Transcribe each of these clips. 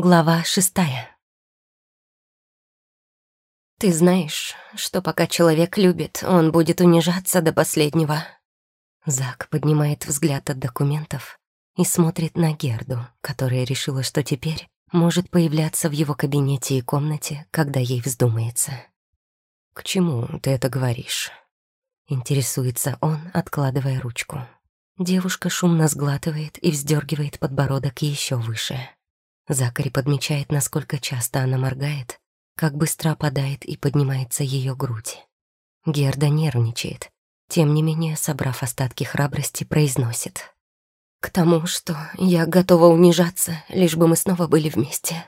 Глава шестая. Ты знаешь, что пока человек любит, он будет унижаться до последнего. Зак поднимает взгляд от документов и смотрит на Герду, которая решила, что теперь может появляться в его кабинете и комнате, когда ей вздумается. «К чему ты это говоришь?» Интересуется он, откладывая ручку. Девушка шумно сглатывает и вздергивает подбородок еще выше. Закари подмечает, насколько часто она моргает, как быстро опадает и поднимается ее грудь. Герда нервничает. Тем не менее, собрав остатки храбрости, произносит. «К тому, что я готова унижаться, лишь бы мы снова были вместе».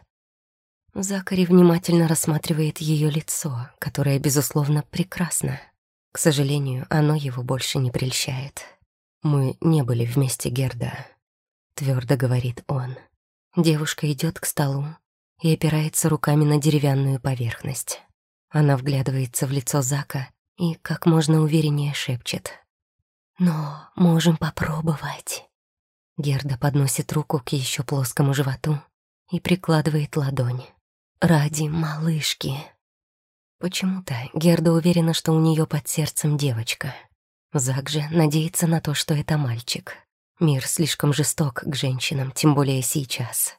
Закари внимательно рассматривает ее лицо, которое, безусловно, прекрасно. К сожалению, оно его больше не прельщает. «Мы не были вместе, Герда», — твердо говорит он. Девушка идет к столу и опирается руками на деревянную поверхность. Она вглядывается в лицо Зака и как можно увереннее шепчет. «Но можем попробовать». Герда подносит руку к еще плоскому животу и прикладывает ладонь. «Ради малышки». Почему-то Герда уверена, что у нее под сердцем девочка. Зак же надеется на то, что это мальчик. Мир слишком жесток к женщинам, тем более сейчас.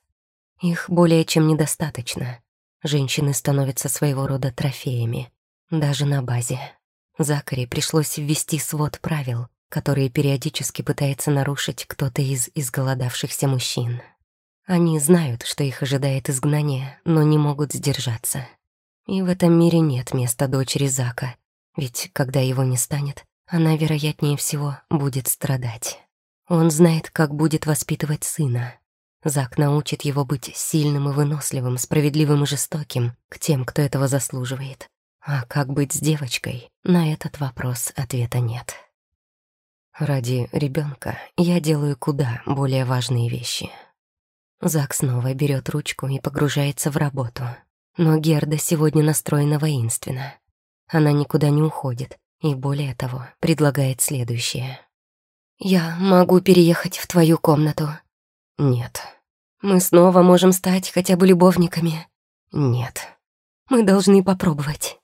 Их более чем недостаточно. Женщины становятся своего рода трофеями, даже на базе. Закари пришлось ввести свод правил, которые периодически пытается нарушить кто-то из изголодавшихся мужчин. Они знают, что их ожидает изгнание, но не могут сдержаться. И в этом мире нет места дочери Зака, ведь когда его не станет, она, вероятнее всего, будет страдать. Он знает, как будет воспитывать сына. Зак научит его быть сильным и выносливым, справедливым и жестоким к тем, кто этого заслуживает. А как быть с девочкой? На этот вопрос ответа нет. Ради ребенка я делаю куда более важные вещи. Зак снова берет ручку и погружается в работу. Но Герда сегодня настроена воинственно. Она никуда не уходит и, более того, предлагает следующее. «Я могу переехать в твою комнату». «Нет». «Мы снова можем стать хотя бы любовниками». «Нет». «Мы должны попробовать».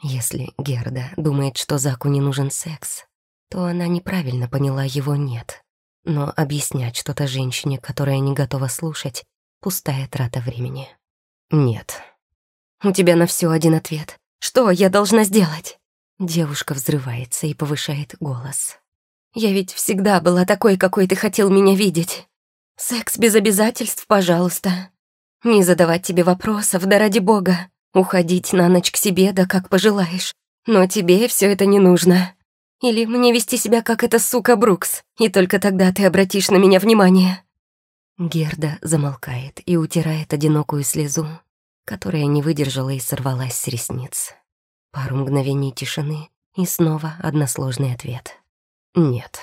Если Герда думает, что Заку не нужен секс, то она неправильно поняла его «нет». Но объяснять что-то женщине, которая не готова слушать, пустая трата времени. «Нет». «У тебя на все один ответ. Что я должна сделать?» Девушка взрывается и повышает голос. Я ведь всегда была такой, какой ты хотел меня видеть. Секс без обязательств, пожалуйста. Не задавать тебе вопросов, да ради бога. Уходить на ночь к себе, да как пожелаешь. Но тебе все это не нужно. Или мне вести себя, как эта сука Брукс, и только тогда ты обратишь на меня внимание». Герда замолкает и утирает одинокую слезу, которая не выдержала и сорвалась с ресниц. Пару мгновений тишины и снова односложный ответ. Нет.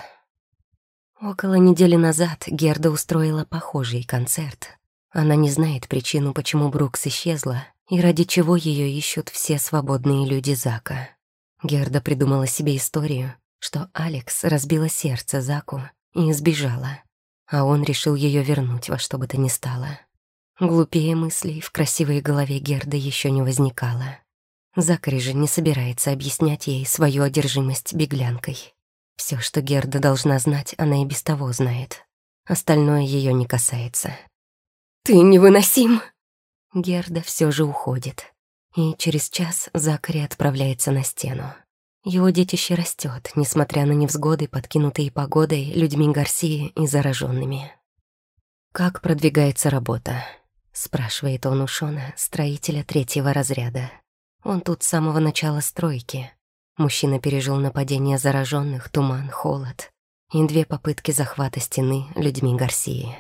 Около недели назад Герда устроила похожий концерт. Она не знает причину, почему Брукс исчезла и ради чего ее ищут все свободные люди Зака. Герда придумала себе историю, что Алекс разбила сердце Заку и сбежала, а он решил ее вернуть во что бы то ни стало. Глупее мыслей в красивой голове Герды еще не возникало. Закари же не собирается объяснять ей свою одержимость беглянкой. Все, что Герда должна знать, она и без того знает. Остальное ее не касается. «Ты невыносим!» Герда все же уходит. И через час Закари отправляется на стену. Его детище растет, несмотря на невзгоды, подкинутые погодой, людьми Гарсии и зараженными. «Как продвигается работа?» — спрашивает он у Шона, строителя третьего разряда. Он тут с самого начала стройки, Мужчина пережил нападение зараженных, туман, холод и две попытки захвата стены людьми Гарсии.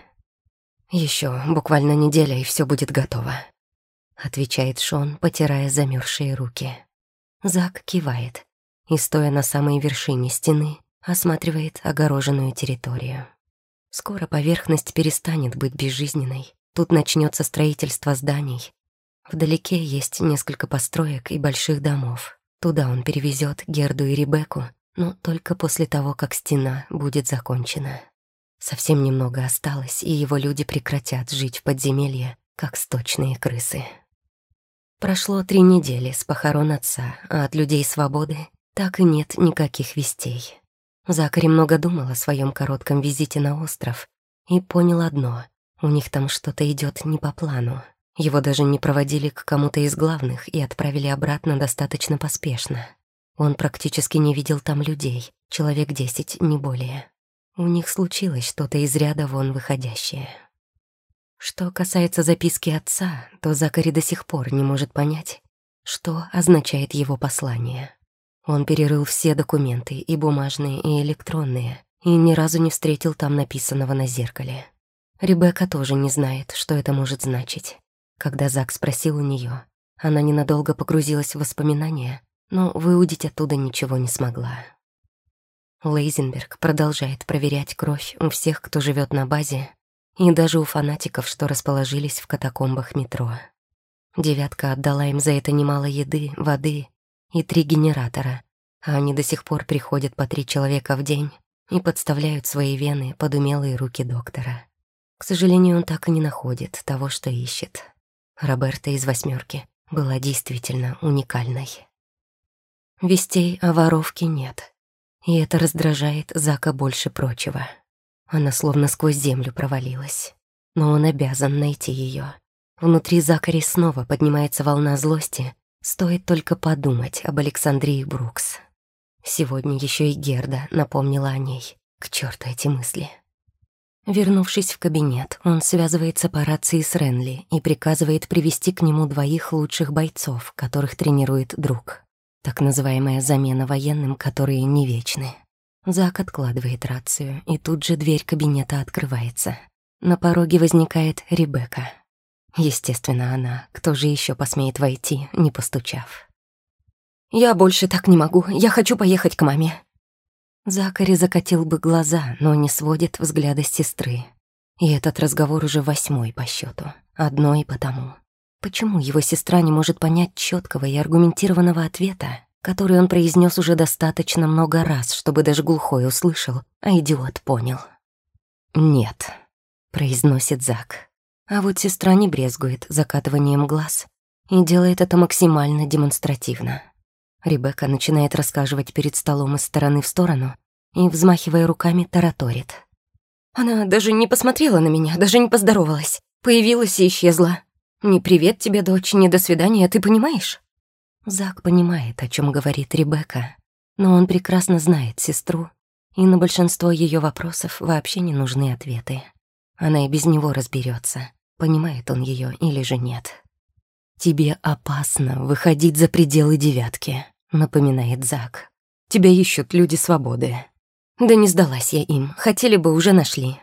Еще буквально неделя, и все будет готово», — отвечает Шон, потирая замерзшие руки. Зак кивает и, стоя на самой вершине стены, осматривает огороженную территорию. Скоро поверхность перестанет быть безжизненной. Тут начнется строительство зданий. Вдалеке есть несколько построек и больших домов. Туда он перевезет Герду и Ребекку, но только после того, как стена будет закончена. Совсем немного осталось, и его люди прекратят жить в подземелье, как сточные крысы. Прошло три недели с похорон отца, а от людей свободы так и нет никаких вестей. Закари много думал о своем коротком визите на остров и понял одно — у них там что-то идет не по плану. Его даже не проводили к кому-то из главных и отправили обратно достаточно поспешно. Он практически не видел там людей, человек десять, не более. У них случилось что-то из ряда вон выходящее. Что касается записки отца, то Закари до сих пор не может понять, что означает его послание. Он перерыл все документы, и бумажные, и электронные, и ни разу не встретил там написанного на зеркале. Ребекка тоже не знает, что это может значить. Когда Зак спросил у нее, она ненадолго погрузилась в воспоминания, но выудить оттуда ничего не смогла. Лейзенберг продолжает проверять кровь у всех, кто живет на базе, и даже у фанатиков, что расположились в катакомбах метро. Девятка отдала им за это немало еды, воды и три генератора, а они до сих пор приходят по три человека в день и подставляют свои вены под умелые руки доктора. К сожалению, он так и не находит того, что ищет. Роберта из «восьмерки» была действительно уникальной. Вестей о воровке нет, и это раздражает Зака больше прочего. Она словно сквозь землю провалилась. Но он обязан найти ее. Внутри Закари снова поднимается волна злости, стоит только подумать об Александрии Брукс. Сегодня еще и Герда напомнила о ней. К черту эти мысли. Вернувшись в кабинет, он связывается по рации с Ренли и приказывает привести к нему двоих лучших бойцов, которых тренирует друг. Так называемая замена военным, которые не вечны. Зак откладывает рацию, и тут же дверь кабинета открывается. На пороге возникает Ребекка. Естественно, она. Кто же еще посмеет войти, не постучав? «Я больше так не могу. Я хочу поехать к маме», Закари закатил бы глаза, но не сводит взгляда с сестры. И этот разговор уже восьмой по счету. Одно и потому. Почему его сестра не может понять четкого и аргументированного ответа, который он произнес уже достаточно много раз, чтобы даже глухой услышал, а идиот понял? «Нет», — произносит Зак. А вот сестра не брезгует закатыванием глаз и делает это максимально демонстративно. Ребекка начинает рассказывать перед столом из стороны в сторону и, взмахивая руками, тараторит. Она даже не посмотрела на меня, даже не поздоровалась. Появилась и исчезла. «Не привет тебе, дочь, не до свидания, ты понимаешь?» Зак понимает, о чем говорит Ребекка, но он прекрасно знает сестру, и на большинство ее вопросов вообще не нужны ответы. Она и без него разберется, понимает он ее или же нет. «Тебе опасно выходить за пределы девятки», напоминает Зак. «Тебя ищут люди свободы». «Да не сдалась я им, хотели бы, уже нашли».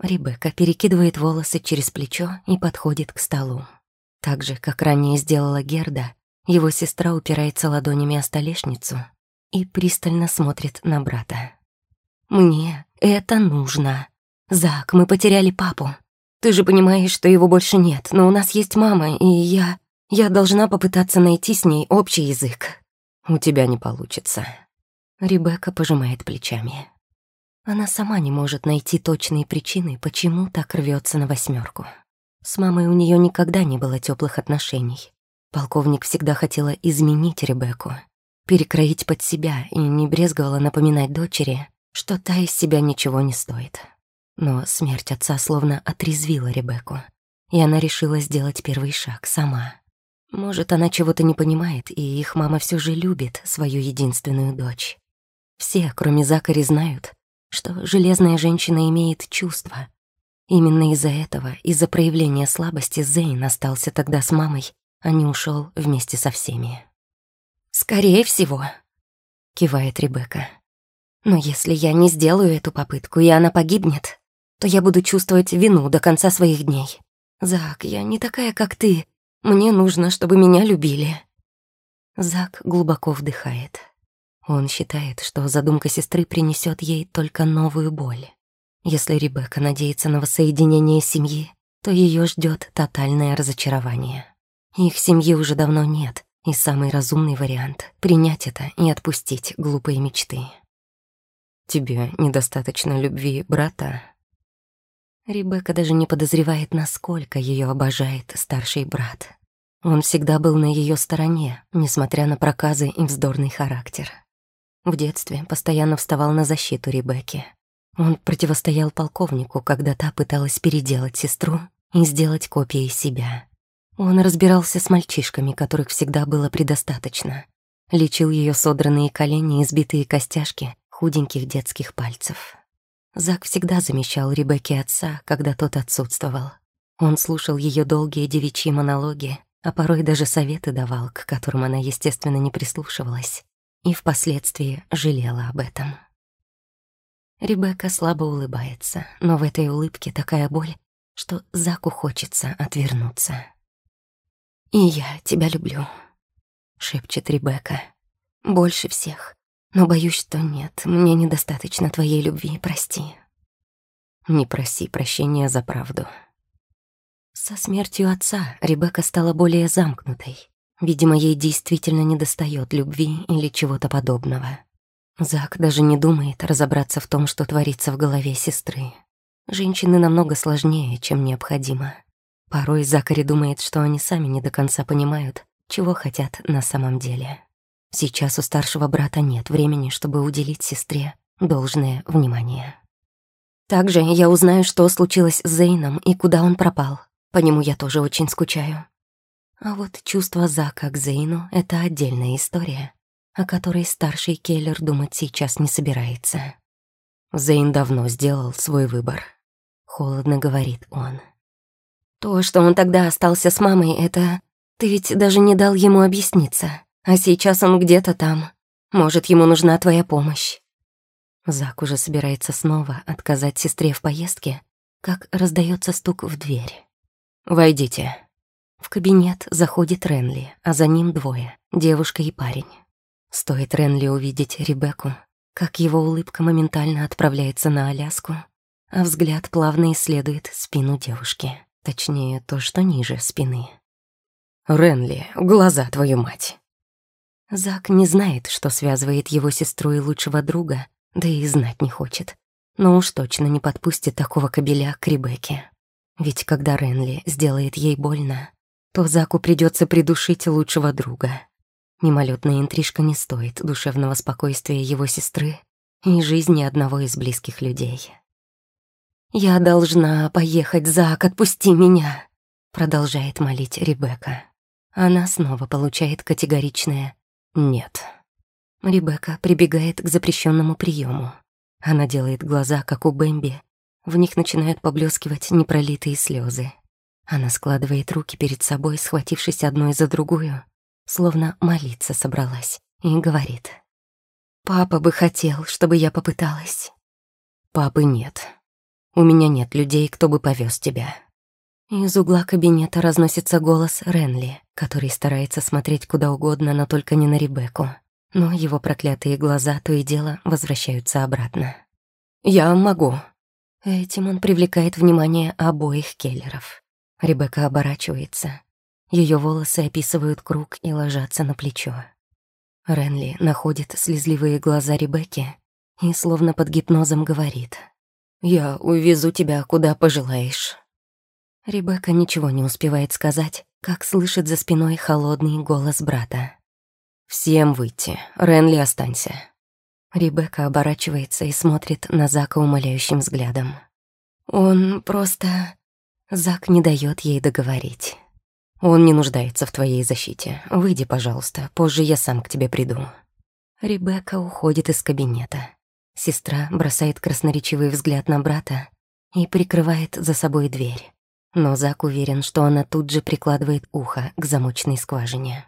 Ребекка перекидывает волосы через плечо и подходит к столу. Так же, как ранее сделала Герда, его сестра упирается ладонями о столешницу и пристально смотрит на брата. «Мне это нужно. Зак, мы потеряли папу. Ты же понимаешь, что его больше нет, но у нас есть мама, и я... Я должна попытаться найти с ней общий язык». «У тебя не получится». Ребекка пожимает плечами. Она сама не может найти точные причины, почему так рвется на восьмерку. С мамой у нее никогда не было теплых отношений. Полковник всегда хотела изменить Ребекку, перекроить под себя и не брезговала напоминать дочери, что та из себя ничего не стоит. Но смерть отца словно отрезвила Ребекку, и она решила сделать первый шаг сама. Может, она чего-то не понимает, и их мама все же любит свою единственную дочь. Все, кроме Закари, знают, что железная женщина имеет чувства. Именно из-за этого, из-за проявления слабости, Зейн остался тогда с мамой, а не ушел вместе со всеми. «Скорее всего», — кивает Ребекка. «Но если я не сделаю эту попытку, и она погибнет, то я буду чувствовать вину до конца своих дней. Зак, я не такая, как ты, мне нужно, чтобы меня любили». Зак глубоко вдыхает. Он считает, что задумка сестры принесет ей только новую боль. Если Ребекка надеется на воссоединение семьи, то ее ждет тотальное разочарование. Их семьи уже давно нет, и самый разумный вариант — принять это и отпустить глупые мечты. «Тебе недостаточно любви брата?» Ребекка даже не подозревает, насколько ее обожает старший брат. Он всегда был на ее стороне, несмотря на проказы и вздорный характер. В детстве постоянно вставал на защиту Ребекки. Он противостоял полковнику, когда та пыталась переделать сестру и сделать копией себя. Он разбирался с мальчишками, которых всегда было предостаточно. Лечил ее содранные колени и сбитые костяшки худеньких детских пальцев. Зак всегда замещал Ребекке отца, когда тот отсутствовал. Он слушал ее долгие девичьи монологи, а порой даже советы давал, к которым она, естественно, не прислушивалась, и впоследствии жалела об этом. Ребекка слабо улыбается, но в этой улыбке такая боль, что Заку хочется отвернуться. «И я тебя люблю», — шепчет Ребекка. «Больше всех. Но боюсь, что нет, мне недостаточно твоей любви, прости». «Не проси прощения за правду». Со смертью отца Ребекка стала более замкнутой. Видимо, ей действительно недостает любви или чего-то подобного. Зак даже не думает разобраться в том, что творится в голове сестры. Женщины намного сложнее, чем необходимо. Порой Закари думает, что они сами не до конца понимают, чего хотят на самом деле. Сейчас у старшего брата нет времени, чтобы уделить сестре должное внимание. Также я узнаю, что случилось с Зейном и куда он пропал. По нему я тоже очень скучаю. А вот чувство Зака к Зейну — это отдельная история о которой старший Келлер думать сейчас не собирается. Зейн давно сделал свой выбор. Холодно говорит он. То, что он тогда остался с мамой, это... Ты ведь даже не дал ему объясниться. А сейчас он где-то там. Может, ему нужна твоя помощь. Зак уже собирается снова отказать сестре в поездке, как раздается стук в дверь. «Войдите». В кабинет заходит Ренли, а за ним двое — девушка и парень. Стоит Ренли увидеть Ребекку, как его улыбка моментально отправляется на Аляску, а взгляд плавно исследует спину девушки, точнее, то, что ниже спины. «Ренли, глаза твою мать!» Зак не знает, что связывает его сестру и лучшего друга, да и знать не хочет. Но уж точно не подпустит такого кобеля к Ребекке. Ведь когда Ренли сделает ей больно, то Заку придется придушить лучшего друга. Мимолетная интрижка не стоит душевного спокойствия его сестры и жизни одного из близких людей. «Я должна поехать, Зак, отпусти меня!» Продолжает молить Ребекка. Она снова получает категоричное «нет». Ребекка прибегает к запрещенному приему. Она делает глаза, как у Бэмби. В них начинают поблескивать непролитые слезы. Она складывает руки перед собой, схватившись одной за другую, словно молиться собралась, и говорит. «Папа бы хотел, чтобы я попыталась». «Папы нет. У меня нет людей, кто бы повез тебя». Из угла кабинета разносится голос Ренли, который старается смотреть куда угодно, но только не на Ребекку. Но его проклятые глаза то и дело возвращаются обратно. «Я могу». Этим он привлекает внимание обоих Келлеров. Ребекка оборачивается, ее волосы описывают круг и ложатся на плечо. Ренли находит слезливые глаза Ребекки и словно под гипнозом говорит. «Я увезу тебя, куда пожелаешь». Ребекка ничего не успевает сказать, как слышит за спиной холодный голос брата. «Всем выйти. Ренли, останься». Ребекка оборачивается и смотрит на Зака умоляющим взглядом. Он просто... Зак не дает ей договорить. Он не нуждается в твоей защите. Выйди, пожалуйста, позже я сам к тебе приду». Ребекка уходит из кабинета. Сестра бросает красноречивый взгляд на брата и прикрывает за собой дверь. Но Зак уверен, что она тут же прикладывает ухо к замочной скважине.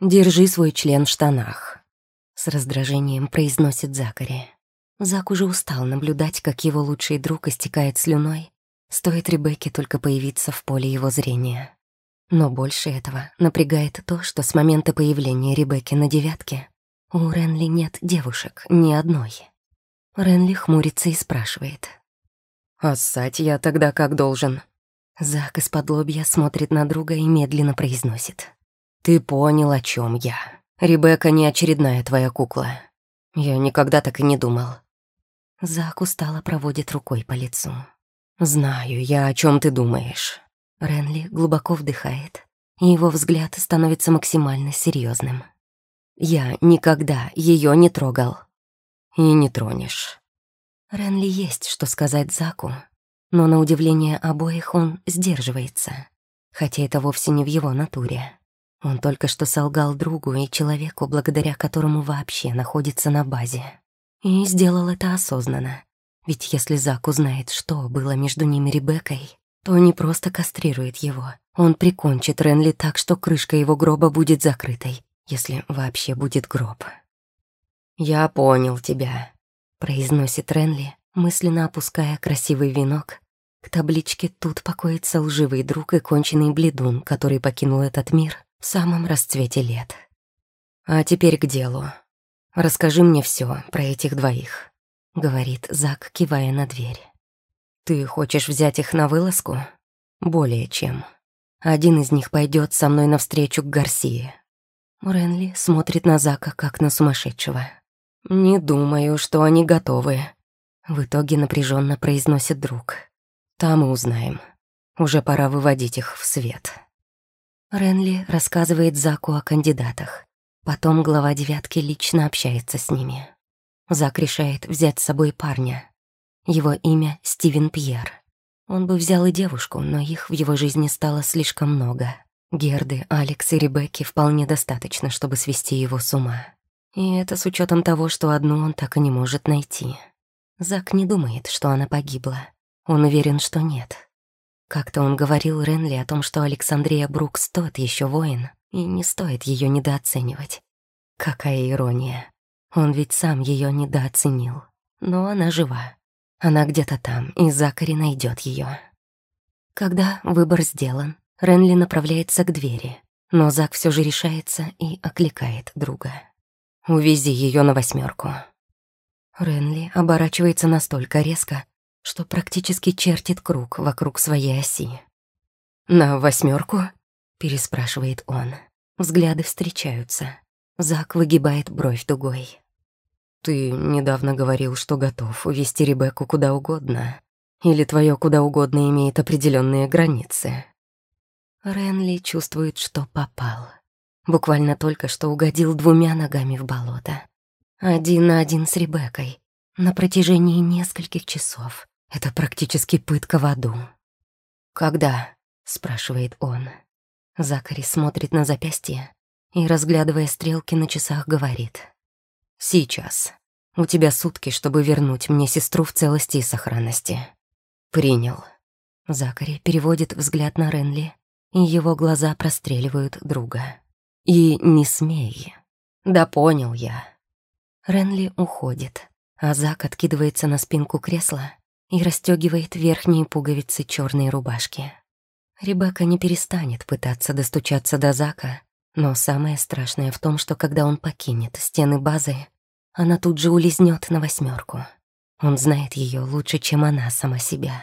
«Держи свой член в штанах», — с раздражением произносит Закари. Зак уже устал наблюдать, как его лучший друг истекает слюной, стоит Ребекке только появиться в поле его зрения. Но больше этого напрягает то, что с момента появления Ребекки на девятке у Ренли нет девушек, ни одной. Ренли хмурится и спрашивает. «А ссать я тогда как должен?» Зак из-под лобья смотрит на друга и медленно произносит. «Ты понял, о чем я. Ребекка не очередная твоя кукла. Я никогда так и не думал». Зак устало проводит рукой по лицу. «Знаю я, о чем ты думаешь». Ренли глубоко вдыхает, и его взгляд становится максимально серьезным. «Я никогда ее не трогал. И не тронешь». Ренли есть что сказать Заку, но на удивление обоих он сдерживается, хотя это вовсе не в его натуре. Он только что солгал другу и человеку, благодаря которому вообще находится на базе. И сделал это осознанно. Ведь если Зак узнает, что было между ними Ребеккой, то не просто кастрирует его. Он прикончит Ренли так, что крышка его гроба будет закрытой, если вообще будет гроб. «Я понял тебя», — произносит Ренли, мысленно опуская красивый венок. К табличке «Тут покоится лживый друг и конченый бледун, который покинул этот мир в самом расцвете лет». «А теперь к делу. Расскажи мне все про этих двоих», — говорит Зак, кивая на дверь. «Ты хочешь взять их на вылазку?» «Более чем. Один из них пойдет со мной навстречу к Гарсии». Ренли смотрит на Зака, как на сумасшедшего. «Не думаю, что они готовы», — в итоге напряженно произносит друг. «Там и узнаем. Уже пора выводить их в свет». Ренли рассказывает Заку о кандидатах. Потом глава девятки лично общается с ними. Зак решает взять с собой парня. Его имя Стивен Пьер. Он бы взял и девушку, но их в его жизни стало слишком много. Герды, Алекс и Ребекки вполне достаточно, чтобы свести его с ума. И это с учетом того, что одну он так и не может найти. Зак не думает, что она погибла. Он уверен, что нет. Как-то он говорил Ренли о том, что Александрия Брукс тот еще воин, и не стоит ее недооценивать. Какая ирония. Он ведь сам ее недооценил. Но она жива. Она где-то там, и Закари найдет ее. Когда выбор сделан, Ренли направляется к двери, но Зак все же решается и окликает друга. Увези ее на восьмерку. Ренли оборачивается настолько резко, что практически чертит круг вокруг своей оси. «На восьмерку? переспрашивает он. Взгляды встречаются. Зак выгибает бровь дугой. «Ты недавно говорил, что готов увести Ребекку куда угодно. Или твое куда угодно имеет определенные границы?» Ренли чувствует, что попал. Буквально только что угодил двумя ногами в болото. Один на один с Ребеккой. На протяжении нескольких часов. Это практически пытка в аду. «Когда?» — спрашивает он. Закари смотрит на запястье и, разглядывая стрелки на часах, говорит. «Сейчас. У тебя сутки, чтобы вернуть мне сестру в целости и сохранности». «Принял». Закари переводит взгляд на Ренли, и его глаза простреливают друга. И не смей. Да понял я. Ренли уходит, а Зак откидывается на спинку кресла и расстегивает верхние пуговицы черной рубашки. Ребекка не перестанет пытаться достучаться до Зака, но самое страшное в том, что когда он покинет стены базы, она тут же улизнет на восьмерку. Он знает ее лучше, чем она сама себя.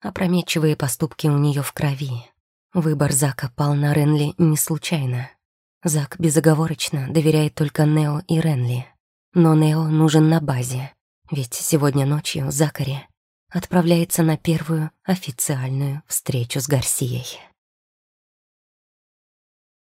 Опрометчивые поступки у нее в крови. Выбор Зака пал на Ренли не случайно. Зак безоговорочно доверяет только Нео и Ренли. Но Нео нужен на базе, ведь сегодня ночью Закари отправляется на первую официальную встречу с Гарсией.